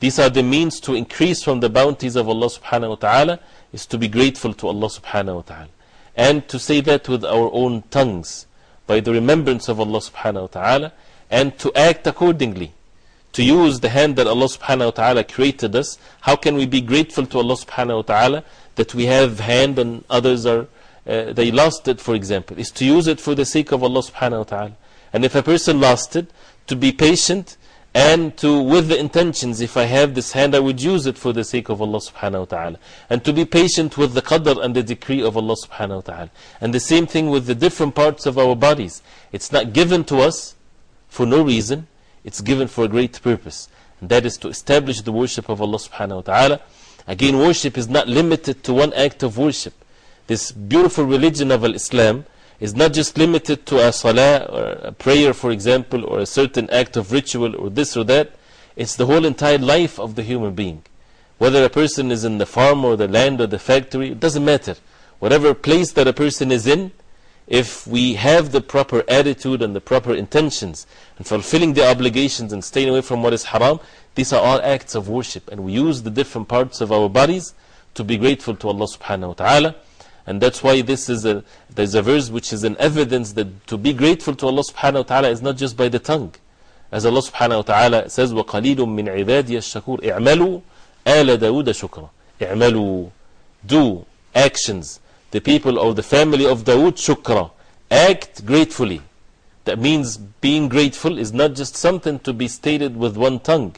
These are the means to increase from the bounties of Allah subhanahu wa ta'ala, is to be grateful to Allah subhanahu wa ta'ala. And to say that with our own tongues, by the remembrance of Allah subhanahu wa ta'ala, and to act accordingly. To use the hand that Allah subhanahu wa ta'ala created us. How can we be grateful to Allah subhanahu wa ta'ala that we have hand and others are uh, they lost it, for example, is to use it for the sake of Allah subhanahu wa ta'ala. And if a person lost it, to be patient and to, with the intentions, if I have this hand, I would use it for the sake of Allah subhanahu wa ta'ala. And to be patient with the qadr and the decree of Allah subhanahu wa ta'ala. And the same thing with the different parts of our bodies. It's not given to us for no reason, it's given for a great purpose. And that is to establish the worship of Allah subhanahu wa ta'ala. Again, worship is not limited to one act of worship this beautiful religion of Islam is not just limited to a salah or a prayer, for example, or a certain act of ritual or this or that. It's the whole entire life of the human being. Whether a person is in the farm or the land or the factory, it doesn't matter. Whatever place that a person is in, if we have the proper attitude and the proper intentions and fulfilling the obligations and staying away from what is haram, these are all acts of worship. And we use the different parts of our bodies to be grateful to Allah subhanahu wa ta'ala. And that's why this is a, there's a verse which is an evidence that to be grateful to Allah subhanahu wa ta'ala is not just by the tongue. As Allah subhanahu wa ta'ala says, وَقَلِيلٌ مِّنْ عِبَادِيَ الشَّكُورِ اعْمَلُوا آلَ دَاوُدَ شُكْرًا اعْمَلُوا Do actions. The people of the family of Dawood shukra. Act gratefully. That means being grateful is not just something to be stated with one tongue,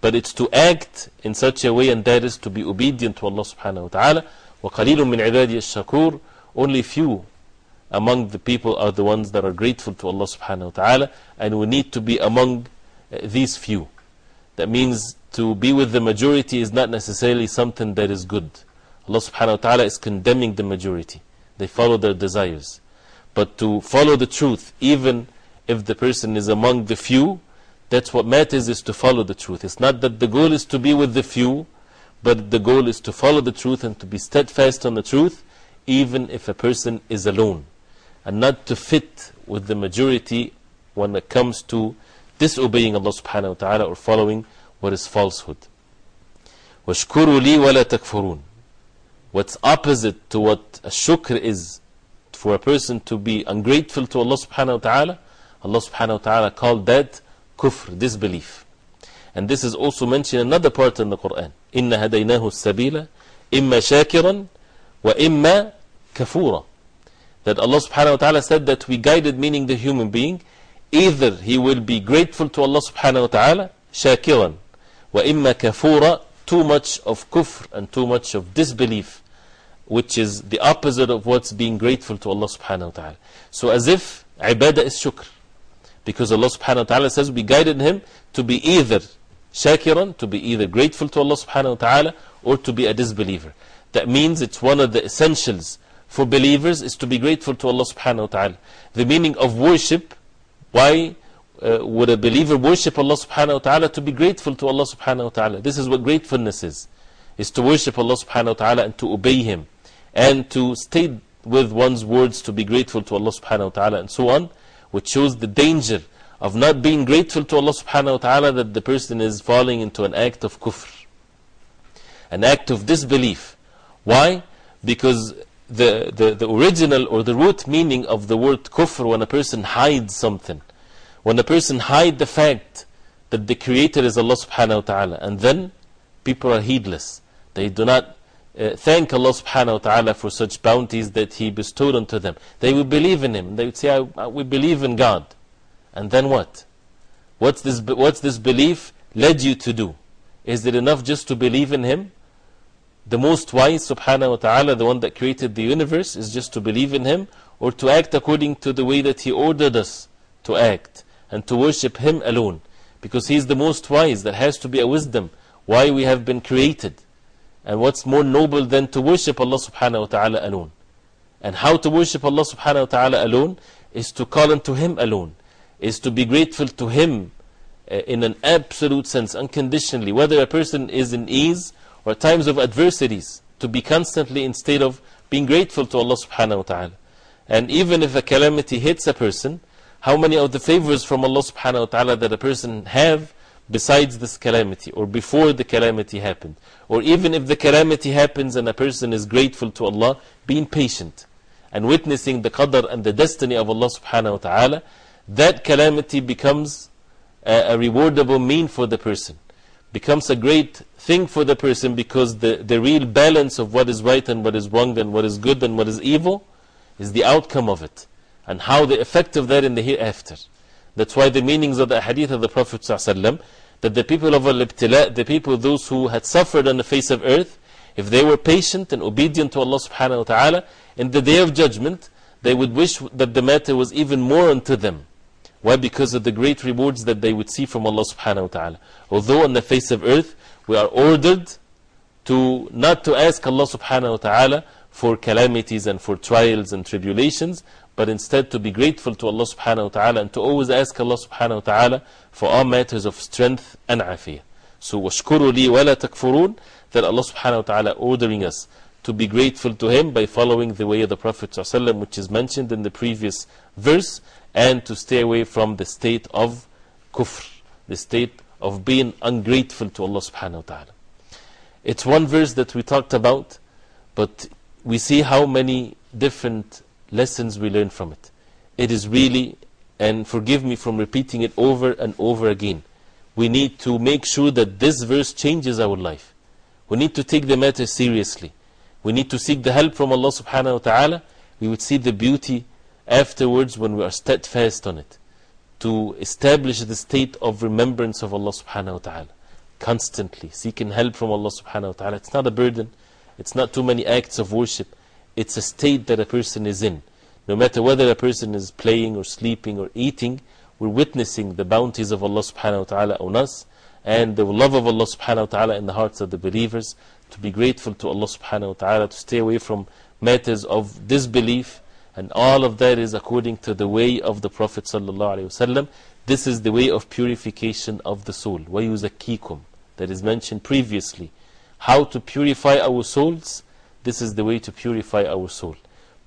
but it's to act in such a way, and that is to be obedient to Allah subhanahu wa ta'ala. وَقَلِيلٌ مِّنْ عِبَادِيَ الشَّكُورِ Only few among the people are the ones that are grateful to Allah subhanahu wa ta'ala and we need to be among uh, these few. That means to be with the majority is not necessarily something that is good. Allah subhanahu wa ta'ala is condemning the majority. They follow their desires. But to follow the truth, even if the person is among the few, That's what matters is to follow the truth. It's not that the goal is to be with the few, but the goal is to follow the truth and to be steadfast on the truth, even if a person is alone. And not to fit with the majority when it comes to disobeying Allah subhanahu wa ta'ala or following what is falsehood. وَاشْكُرُوا لِي وَلَا تَكْفُرُونَ What's opposite to what a shukr is for a person to be ungrateful to Allah subhanahu wa ta'ala, Allah subhanahu wa ta'ala called that kufr, disbelief. And this is also mentioned in another part in the Quran. إِنَّ هَدَيْنَاهُ السَّبِيلَ إِمَّا شَاكِرًا وَإِمَّا كَفُورًا That Allah subhanahu wa ta'ala said that we guided, meaning the human being, either he will be grateful to Allah subhanahu wa ta'ala, shakiran, وَإِمَّا كَفُورًا Too much of kufr and too much of disbelief, which is the opposite of what's being grateful to Allah subhanahu wa ta'ala. So as if ibadah is shukr. Because Allah subhanahu wa ta'ala says we guided him to be either shakiran, to be either grateful to Allah subhanahu wa ta'ala, or to be a disbeliever. That means it's one of the essentials for believers is to be grateful to Allah subhanahu wa ta'ala. The meaning of worship, why uh, would a believer worship Allah subhanahu wa ta'ala? To be grateful to Allah subhanahu wa ta'ala. This is what gratefulness is. Is to worship Allah subhanahu wa ta'ala and to obey Him. And to stay with one's words to be grateful to Allah subhanahu wa ta'ala and so on. Which shows the danger of not being grateful to Allah subhanahu wa ta'ala that the person is falling into an act of kufr. An act of disbelief. Why? Because the, the, the original or the root meaning of the word kufr when a person hides something. When a person hides the fact that the creator is Allah subhanahu wa ta'ala and then people are heedless. They do not uh, thank Allah subhanahu wa ta'ala for such bounties that He bestowed unto them. They would believe in Him. They would say, We believe in God. And then what? What's this, what's this belief led you to do? Is it enough just to believe in Him? The most wise, subhanahu wa ta'ala, the one that created the universe, is just to believe in Him or to act according to the way that He ordered us to act and to worship Him alone. Because He is the most wise. There has to be a wisdom why we have been created. And what's more noble than to worship Allah subhanahu wa ta'ala alone? And how to worship Allah subhanahu wa ta'ala alone is to call unto Him alone, is to be grateful to Him uh, in an absolute sense, unconditionally, whether a person is in ease or times of adversities, to be constantly in state of being grateful to Allah subhanahu wa ta'ala. And even if a calamity hits a person, how many of the favors from Allah subhanahu wa ta'ala that a person have besides this calamity or before the calamity happened. Or even if the calamity happens and a person is grateful to Allah, being patient and witnessing the qadr and the destiny of Allah subhanahu wa ta'ala, that calamity becomes a, a rewardable mean for the person. Becomes a great thing for the person because the, the real balance of what is right and what is wrong and what is good and what is evil is the outcome of it. And how the effect of that in the hereafter. That's why the meanings of the hadith of the Prophet ﷺ, that the people of al-ibtila, the people, those who had suffered on the face of earth, if they were patient and obedient to Allah subhanahu wa ta'ala, in the day of judgment, they would wish that the matter was even more unto them. Why? Because of the great rewards that they would see from Allah subhanahu wa ta'ala. Although on the face of earth, we are ordered to not to ask Allah subhanahu wa ta'ala for calamities and for trials and tribulations, but instead to be grateful to Allah subhanahu wa ta'ala and to always ask Allah subhanahu wa ta'ala for all matters of strength and afiyah. So, وشكروا li ولا تكفرون that Allah subhanahu wa ta'ala ordering us to be grateful to Him by following the way of the Prophet ﷺ, which is mentioned in the previous verse, and to stay away from the state of kufr, the state of being ungrateful to Allah subhanahu wa ta'ala. It's one verse that we talked about, but we see how many different lessons we learn from it. It is really, and forgive me from repeating it over and over again, we need to make sure that this verse changes our life. We need to take the matter seriously. We need to seek the help from Allah subhanahu wa ta'ala. We would see the beauty afterwards when we are steadfast on it. To establish the state of remembrance of Allah subhanahu wa ta'ala. Constantly seeking help from Allah subhanahu wa ta'ala. It's not a burden. It's not too many acts of worship. It's a state that a person is in. No matter whether a person is playing or sleeping or eating, we're witnessing the bounties of Allah subhanahu wa ta'ala on us and the love of Allah subhanahu wa ta'ala in the hearts of the believers. To be grateful to Allah subhanahu wa ta'ala, to stay away from matters of disbelief And all of that is according to the way of the Prophet sallallahu alaihi wasallam. This is the way of purification of the soul. وَيُزَكِّيكُمْ That is mentioned previously. How to purify our souls? This is the way to purify our soul.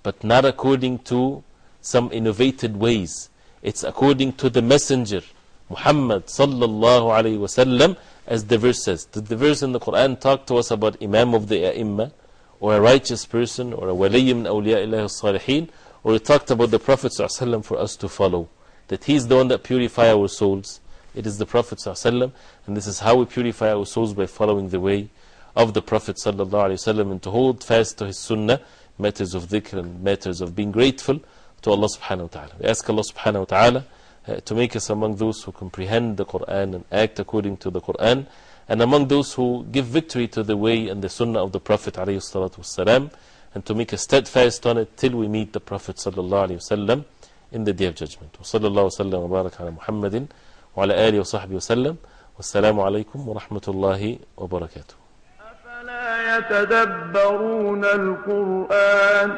But not according to some innovated ways. It's according to the messenger, Muhammad sallallahu alayhi wasallam, as the verse says. Did the verse in the Quran talk to us about Imam of the A'imma, Or a righteous person, or a wali min awliya ilahi salihin, or it talked about the Prophet sallallahu for us to follow? That he is the one that purifies our souls. It is the Prophet wasallam, and this is how we purify our souls by following the way of the Prophet wasallam and to hold fast to his sunnah, matters of dhikr and matters of being grateful to Allah subhanahu wa ta'ala. We ask Allah subhanahu wa ta'ala uh, to make us among those who comprehend the Quran and act according to the Quran, and among those who give victory to the way and the sunnah of the Prophet alayhi salatu wasalam, and to make us steadfast on it till we meet the Prophet sallallahu alayhi wasallam in the day of judgment. وصلى الله وسلم وبارك على محمد وعلى آله وصحبه وسلم والسلام عليكم ورحمة الله وبركاته أفلا يتدبرون القرآن